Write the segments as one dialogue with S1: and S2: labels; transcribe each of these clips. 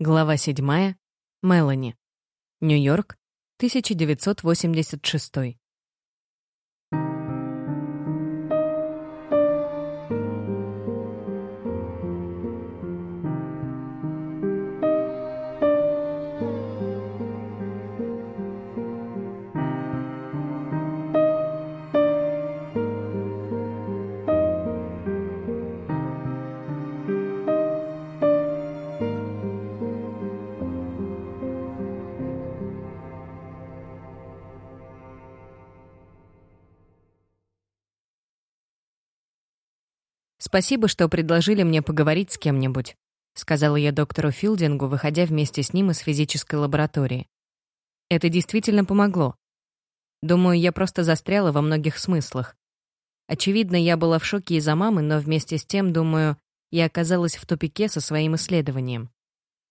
S1: Глава 7. Мелани. Нью-Йорк, 1986. «Спасибо, что предложили мне поговорить с кем-нибудь», сказала я доктору Филдингу, выходя вместе с ним из физической лаборатории. Это действительно помогло. Думаю, я просто застряла во многих смыслах. Очевидно, я была в шоке из-за мамы, но вместе с тем, думаю, я оказалась в тупике со своим исследованием.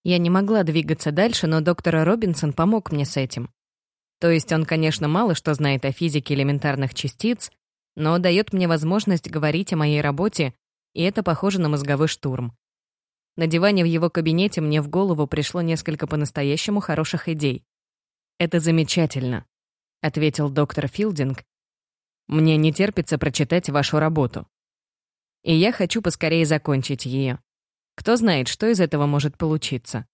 S1: Я не могла двигаться дальше, но доктор Робинсон помог мне с этим. То есть он, конечно, мало что знает о физике элементарных частиц, но дает мне возможность говорить о моей работе и это похоже на мозговой штурм. На диване в его кабинете мне в голову пришло несколько по-настоящему хороших идей. «Это замечательно», — ответил доктор Филдинг. «Мне не терпится прочитать вашу работу. И я хочу поскорее закончить ее. Кто знает, что из этого может получиться».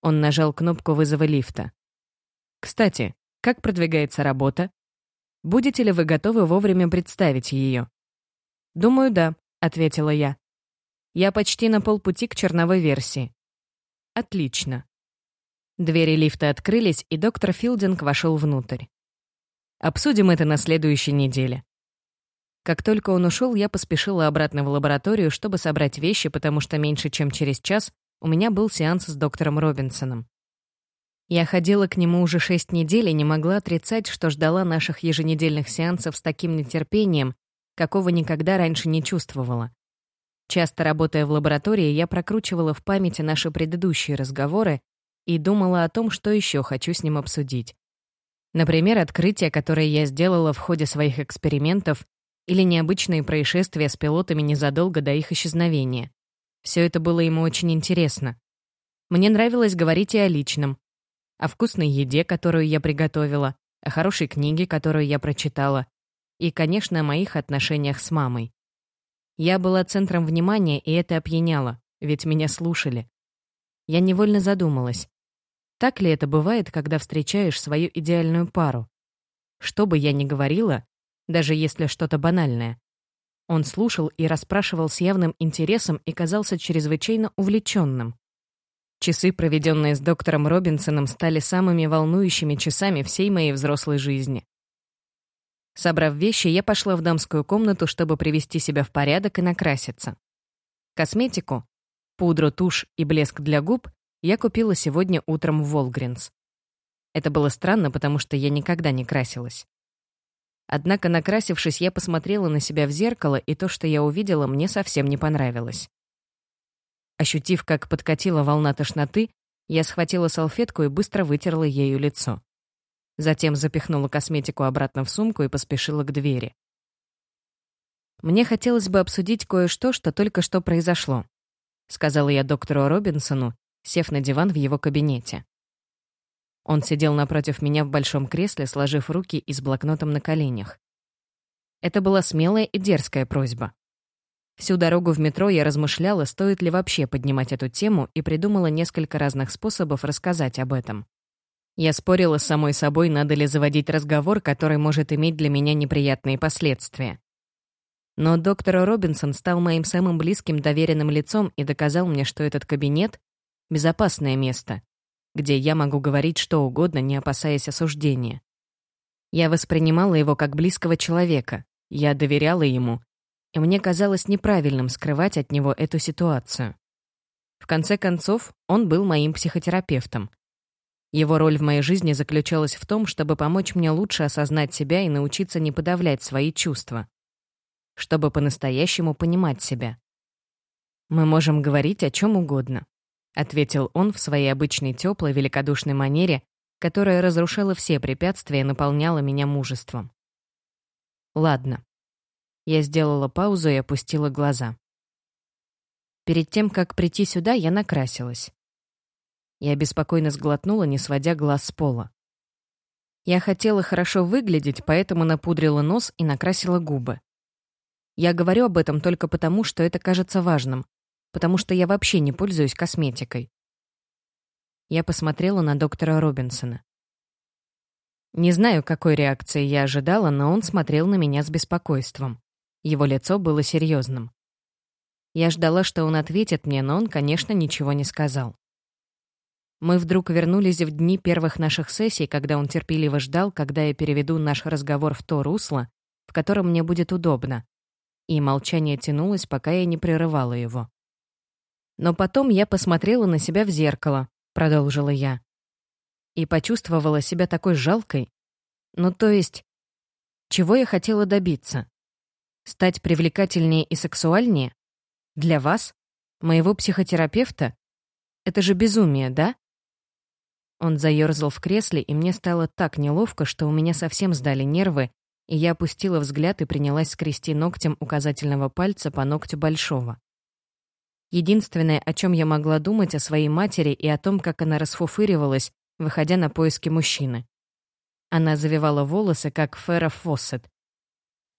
S1: Он нажал кнопку вызова лифта. «Кстати, как продвигается работа? Будете ли вы готовы вовремя представить ее?» «Думаю, да», ответила я. Я почти на полпути к черновой версии. Отлично. Двери лифта открылись, и доктор Филдинг вошел внутрь. Обсудим это на следующей неделе. Как только он ушел, я поспешила обратно в лабораторию, чтобы собрать вещи, потому что меньше чем через час у меня был сеанс с доктором Робинсоном. Я ходила к нему уже шесть недель и не могла отрицать, что ждала наших еженедельных сеансов с таким нетерпением, какого никогда раньше не чувствовала. Часто работая в лаборатории, я прокручивала в памяти наши предыдущие разговоры и думала о том, что еще хочу с ним обсудить. Например, открытия, которые я сделала в ходе своих экспериментов, или необычные происшествия с пилотами незадолго до их исчезновения. Все это было ему очень интересно. Мне нравилось говорить и о личном, о вкусной еде, которую я приготовила, о хорошей книге, которую я прочитала, и, конечно, о моих отношениях с мамой. Я была центром внимания, и это опьяняло, ведь меня слушали. Я невольно задумалась. Так ли это бывает, когда встречаешь свою идеальную пару? Что бы я ни говорила, даже если что-то банальное. Он слушал и расспрашивал с явным интересом и казался чрезвычайно увлеченным. Часы, проведенные с доктором Робинсоном, стали самыми волнующими часами всей моей взрослой жизни. Собрав вещи, я пошла в дамскую комнату, чтобы привести себя в порядок и накраситься. Косметику, пудру, тушь и блеск для губ я купила сегодня утром в Волгринс. Это было странно, потому что я никогда не красилась. Однако, накрасившись, я посмотрела на себя в зеркало, и то, что я увидела, мне совсем не понравилось. Ощутив, как подкатила волна тошноты, я схватила салфетку и быстро вытерла ею лицо. Затем запихнула косметику обратно в сумку и поспешила к двери. «Мне хотелось бы обсудить кое-что, что только что произошло», сказала я доктору Робинсону, сев на диван в его кабинете. Он сидел напротив меня в большом кресле, сложив руки и с блокнотом на коленях. Это была смелая и дерзкая просьба. Всю дорогу в метро я размышляла, стоит ли вообще поднимать эту тему, и придумала несколько разных способов рассказать об этом. Я спорила с самой собой, надо ли заводить разговор, который может иметь для меня неприятные последствия. Но доктор Робинсон стал моим самым близким доверенным лицом и доказал мне, что этот кабинет — безопасное место, где я могу говорить что угодно, не опасаясь осуждения. Я воспринимала его как близкого человека, я доверяла ему, и мне казалось неправильным скрывать от него эту ситуацию. В конце концов, он был моим психотерапевтом — его роль в моей жизни заключалась в том, чтобы помочь мне лучше осознать себя и научиться не подавлять свои чувства. Чтобы по-настоящему понимать себя. «Мы можем говорить о чем угодно», — ответил он в своей обычной теплой, великодушной манере, которая разрушала все препятствия и наполняла меня мужеством. «Ладно». Я сделала паузу и опустила глаза. Перед тем, как прийти сюда, я накрасилась. Я беспокойно сглотнула, не сводя глаз с пола. Я хотела хорошо выглядеть, поэтому напудрила нос и накрасила губы. Я говорю об этом только потому, что это кажется важным, потому что я вообще не пользуюсь косметикой. Я посмотрела на доктора Робинсона. Не знаю, какой реакции я ожидала, но он смотрел на меня с беспокойством. Его лицо было серьезным. Я ждала, что он ответит мне, но он, конечно, ничего не сказал. Мы вдруг вернулись в дни первых наших сессий, когда он терпеливо ждал, когда я переведу наш разговор в то русло, в котором мне будет удобно. И молчание тянулось, пока я не прерывала его. Но потом я посмотрела на себя в зеркало, продолжила я. И почувствовала себя такой жалкой. Ну, то есть, чего я хотела добиться? Стать привлекательнее и сексуальнее? Для вас? Моего психотерапевта? Это же безумие, да? Он заёрзал в кресле, и мне стало так неловко, что у меня совсем сдали нервы, и я опустила взгляд и принялась скрести ногтем указательного пальца по ногтю большого. Единственное, о чем я могла думать, о своей матери и о том, как она расфуфыривалась, выходя на поиски мужчины. Она завивала волосы, как Фера Фоссет.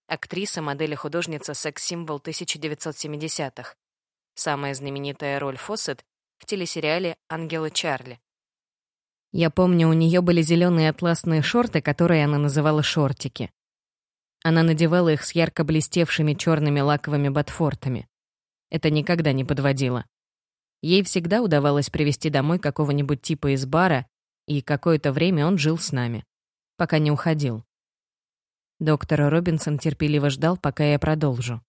S1: Актриса, модель и художница секс-символ 1970-х. Самая знаменитая роль Фоссет в телесериале «Ангелы Чарли». Я помню, у нее были зеленые атласные шорты, которые она называла шортики. Она надевала их с ярко блестевшими черными лаковыми ботфортами. Это никогда не подводило. Ей всегда удавалось привести домой какого-нибудь типа из бара, и какое-то время он жил с нами, пока не уходил. Доктор Робинсон терпеливо ждал, пока я продолжу.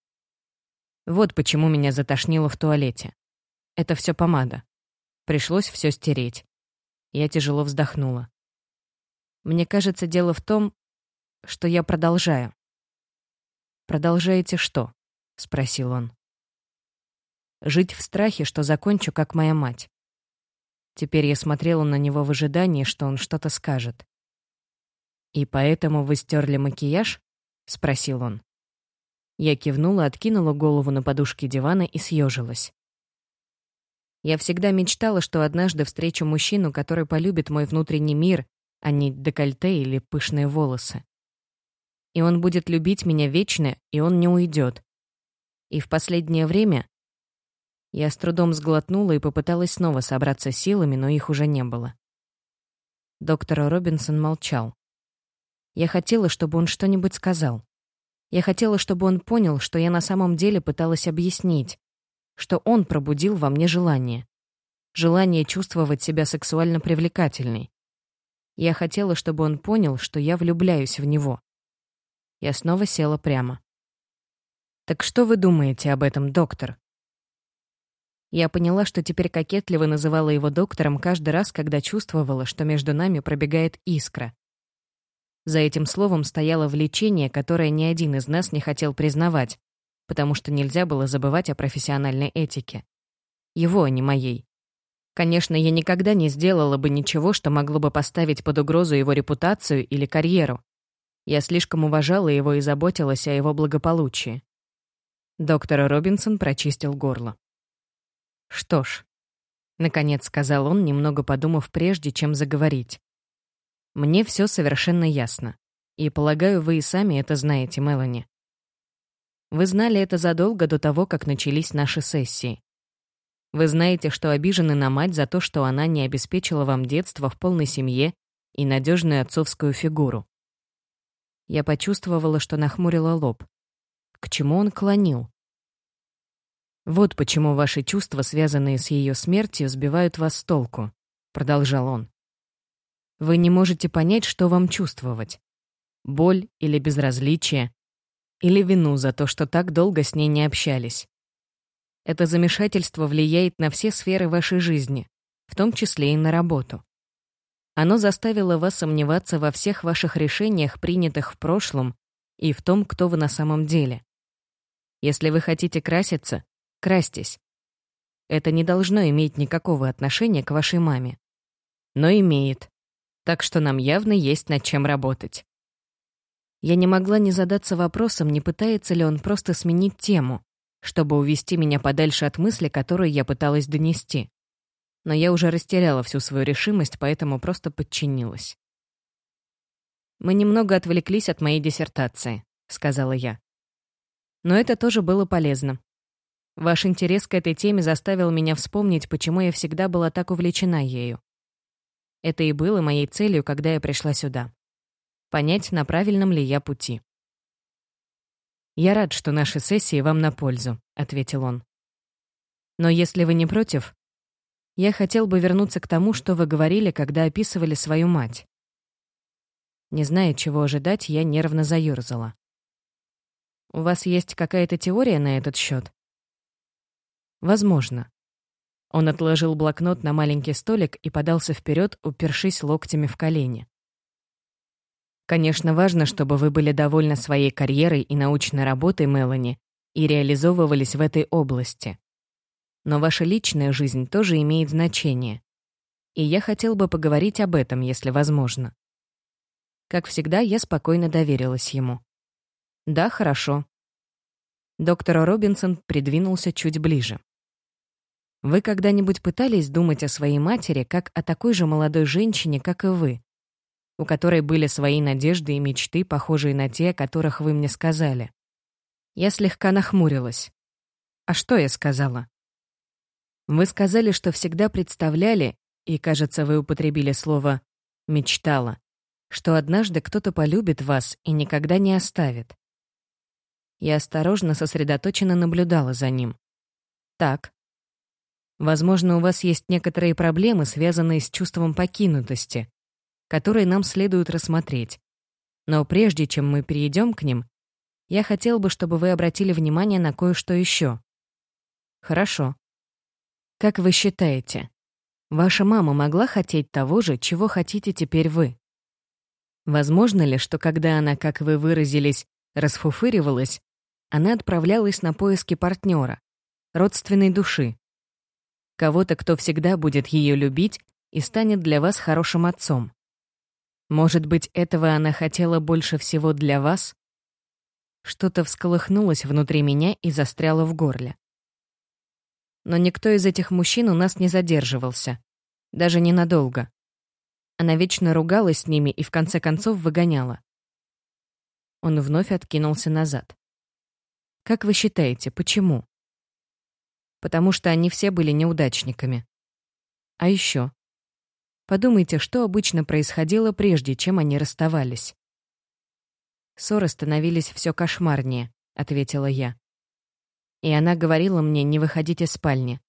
S1: Вот почему меня затошнило в туалете. Это все помада. Пришлось все стереть. Я тяжело вздохнула. Мне кажется, дело в том, что я продолжаю. «Продолжаете что?» — спросил он. «Жить в страхе, что закончу, как моя мать». Теперь я смотрела на него в ожидании, что он что-то скажет. «И поэтому вы стерли макияж?» — спросил он. Я кивнула, откинула голову на подушке дивана и съежилась. Я всегда мечтала, что однажды встречу мужчину, который полюбит мой внутренний мир, а не декольте или пышные волосы. И он будет любить меня вечно, и он не уйдет. И в последнее время я с трудом сглотнула и попыталась снова собраться силами, но их уже не было. Доктор Робинсон молчал. Я хотела, чтобы он что-нибудь сказал. Я хотела, чтобы он понял, что я на самом деле пыталась объяснить, что он пробудил во мне желание. Желание чувствовать себя сексуально привлекательной. Я хотела, чтобы он понял, что я влюбляюсь в него. Я снова села прямо. «Так что вы думаете об этом, доктор?» Я поняла, что теперь кокетливо называла его доктором каждый раз, когда чувствовала, что между нами пробегает искра. За этим словом стояло влечение, которое ни один из нас не хотел признавать, потому что нельзя было забывать о профессиональной этике. Его, а не моей. Конечно, я никогда не сделала бы ничего, что могло бы поставить под угрозу его репутацию или карьеру. Я слишком уважала его и заботилась о его благополучии. Доктор Робинсон прочистил горло. «Что ж», — наконец сказал он, немного подумав прежде, чем заговорить. «Мне все совершенно ясно. И, полагаю, вы и сами это знаете, Мелани. Вы знали это задолго до того, как начались наши сессии. Вы знаете, что обижены на мать за то, что она не обеспечила вам детство в полной семье и надежную отцовскую фигуру. Я почувствовала, что нахмурила лоб. К чему он клонил? «Вот почему ваши чувства, связанные с ее смертью, сбивают вас с толку», — продолжал он. «Вы не можете понять, что вам чувствовать. Боль или безразличие, или вину за то, что так долго с ней не общались. Это замешательство влияет на все сферы вашей жизни, в том числе и на работу. Оно заставило вас сомневаться во всех ваших решениях, принятых в прошлом, и в том, кто вы на самом деле. Если вы хотите краситься, красьтесь. Это не должно иметь никакого отношения к вашей маме. Но имеет. Так что нам явно есть над чем работать. Я не могла не задаться вопросом, не пытается ли он просто сменить тему, чтобы увести меня подальше от мысли, которую я пыталась донести. Но я уже растеряла всю свою решимость, поэтому просто подчинилась. «Мы немного отвлеклись от моей диссертации», — сказала я. «Но это тоже было полезно. Ваш интерес к этой теме заставил меня вспомнить, почему я всегда была так увлечена ею. Это и было моей целью, когда я пришла сюда. Понять, на правильном ли я пути. «Я рад, что наши сессии вам на пользу», — ответил он. «Но если вы не против, я хотел бы вернуться к тому, что вы говорили, когда описывали свою мать». Не зная, чего ожидать, я нервно заёрзала. «У вас есть какая-то теория на этот счет? «Возможно. Он отложил блокнот на маленький столик и подался вперед, упершись локтями в колени. Конечно, важно, чтобы вы были довольны своей карьерой и научной работой, Мелани, и реализовывались в этой области. Но ваша личная жизнь тоже имеет значение. И я хотел бы поговорить об этом, если возможно. Как всегда, я спокойно доверилась ему. Да, хорошо. Доктор Робинсон придвинулся чуть ближе. Вы когда-нибудь пытались думать о своей матери как о такой же молодой женщине, как и вы, у которой были свои надежды и мечты, похожие на те, о которых вы мне сказали? Я слегка нахмурилась. А что я сказала? Вы сказали, что всегда представляли, и, кажется, вы употребили слово «мечтала», что однажды кто-то полюбит вас и никогда не оставит. Я осторожно, сосредоточенно наблюдала за ним. Так, Возможно, у вас есть некоторые проблемы, связанные с чувством покинутости, которые нам следует рассмотреть. Но прежде чем мы перейдем к ним, я хотел бы, чтобы вы обратили внимание на кое-что еще. Хорошо. Как вы считаете, ваша мама могла хотеть того же, чего хотите теперь вы? Возможно ли, что когда она, как вы выразились, расфуфыривалась, она отправлялась на поиски партнера, родственной души, Кого-то, кто всегда будет ее любить и станет для вас хорошим отцом. Может быть, этого она хотела больше всего для вас? Что-то всколыхнулось внутри меня и застряло в горле. Но никто из этих мужчин у нас не задерживался. Даже ненадолго. Она вечно ругалась с ними и в конце концов выгоняла. Он вновь откинулся назад. «Как вы считаете, почему?» потому что они все были неудачниками. А еще. Подумайте, что обычно происходило прежде, чем они расставались. Ссоры становились все кошмарнее, ответила я. И она говорила мне не выходить из спальни.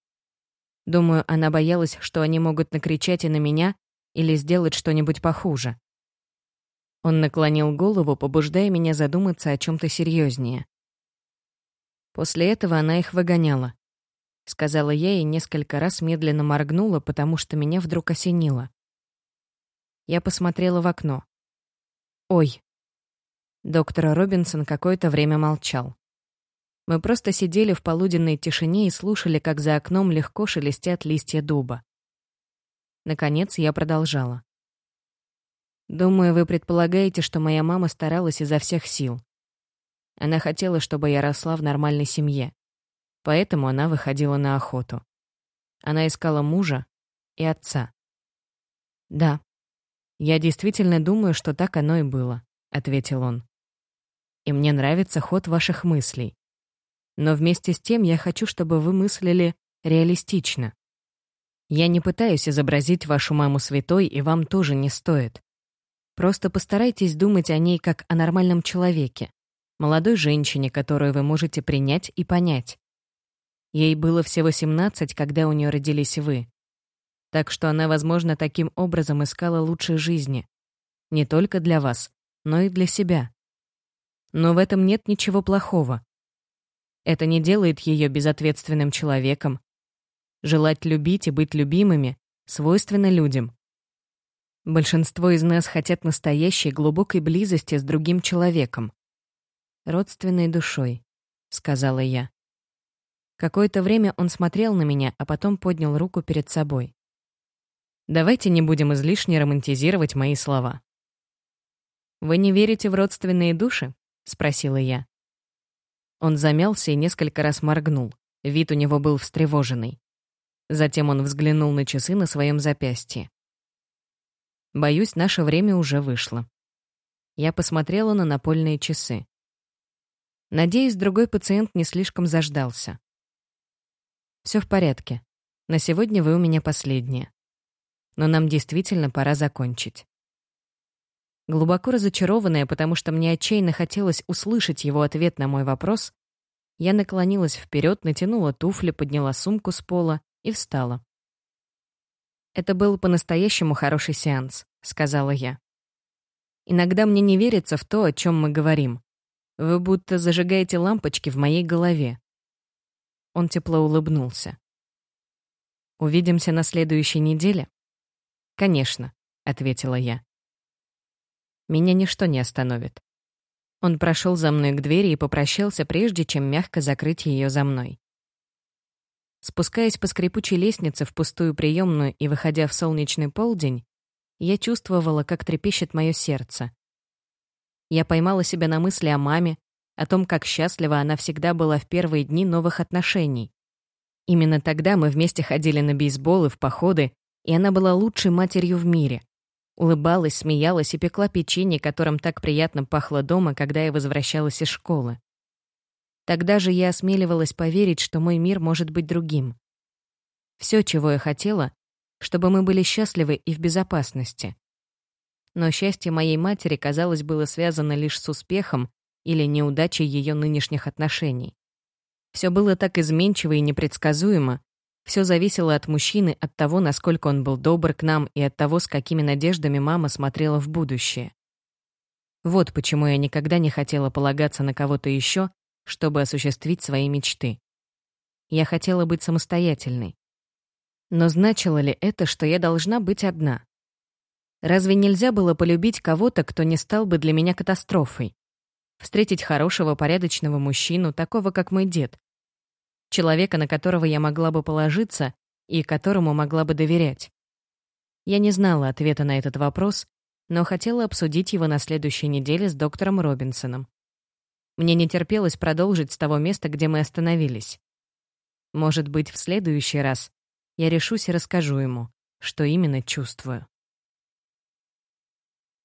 S1: Думаю, она боялась, что они могут накричать и на меня или сделать что-нибудь похуже. Он наклонил голову, побуждая меня задуматься о чем то серьезнее. После этого она их выгоняла. — сказала я и несколько раз медленно моргнула, потому что меня вдруг осенило. Я посмотрела в окно. «Ой». Доктор Робинсон какое-то время молчал. Мы просто сидели в полуденной тишине и слушали, как за окном легко шелестят листья дуба. Наконец я продолжала. «Думаю, вы предполагаете, что моя мама старалась изо всех сил. Она хотела, чтобы я росла в нормальной семье. Поэтому она выходила на охоту. Она искала мужа и отца. «Да, я действительно думаю, что так оно и было», — ответил он. «И мне нравится ход ваших мыслей. Но вместе с тем я хочу, чтобы вы мыслили реалистично. Я не пытаюсь изобразить вашу маму святой, и вам тоже не стоит. Просто постарайтесь думать о ней как о нормальном человеке, молодой женщине, которую вы можете принять и понять. Ей было всего 17, когда у нее родились вы. Так что она, возможно, таким образом искала лучшей жизни. Не только для вас, но и для себя. Но в этом нет ничего плохого. Это не делает ее безответственным человеком. Желать любить и быть любимыми свойственно людям. Большинство из нас хотят настоящей глубокой близости с другим человеком. «Родственной душой», — сказала я. Какое-то время он смотрел на меня, а потом поднял руку перед собой. Давайте не будем излишне романтизировать мои слова. «Вы не верите в родственные души?» — спросила я. Он замялся и несколько раз моргнул. Вид у него был встревоженный. Затем он взглянул на часы на своем запястье. Боюсь, наше время уже вышло. Я посмотрела на напольные часы. Надеюсь, другой пациент не слишком заждался. Все в порядке. На сегодня вы у меня последняя. Но нам действительно пора закончить. Глубоко разочарованная, потому что мне отчаянно хотелось услышать его ответ на мой вопрос, я наклонилась вперед, натянула туфли, подняла сумку с пола и встала. «Это был по-настоящему хороший сеанс», — сказала я. «Иногда мне не верится в то, о чем мы говорим. Вы будто зажигаете лампочки в моей голове». Он тепло улыбнулся. «Увидимся на следующей неделе?» «Конечно», — ответила я. Меня ничто не остановит. Он прошел за мной к двери и попрощался, прежде чем мягко закрыть ее за мной. Спускаясь по скрипучей лестнице в пустую приемную и выходя в солнечный полдень, я чувствовала, как трепещет мое сердце. Я поймала себя на мысли о маме, о том, как счастлива она всегда была в первые дни новых отношений. Именно тогда мы вместе ходили на бейсбол и в походы, и она была лучшей матерью в мире. Улыбалась, смеялась и пекла печенье, которым так приятно пахло дома, когда я возвращалась из школы. Тогда же я осмеливалась поверить, что мой мир может быть другим. Все, чего я хотела, чтобы мы были счастливы и в безопасности. Но счастье моей матери, казалось, было связано лишь с успехом или неудачей ее нынешних отношений. Все было так изменчиво и непредсказуемо, все зависело от мужчины, от того, насколько он был добр к нам и от того, с какими надеждами мама смотрела в будущее. Вот почему я никогда не хотела полагаться на кого-то еще, чтобы осуществить свои мечты. Я хотела быть самостоятельной. Но значило ли это, что я должна быть одна? Разве нельзя было полюбить кого-то, кто не стал бы для меня катастрофой? Встретить хорошего, порядочного мужчину, такого, как мой дед, человека, на которого я могла бы положиться и которому могла бы доверять. Я не знала ответа на этот вопрос, но хотела обсудить его на следующей неделе с доктором Робинсоном. Мне не терпелось продолжить с того места, где мы остановились. Может быть, в следующий раз я решусь и расскажу ему, что именно чувствую.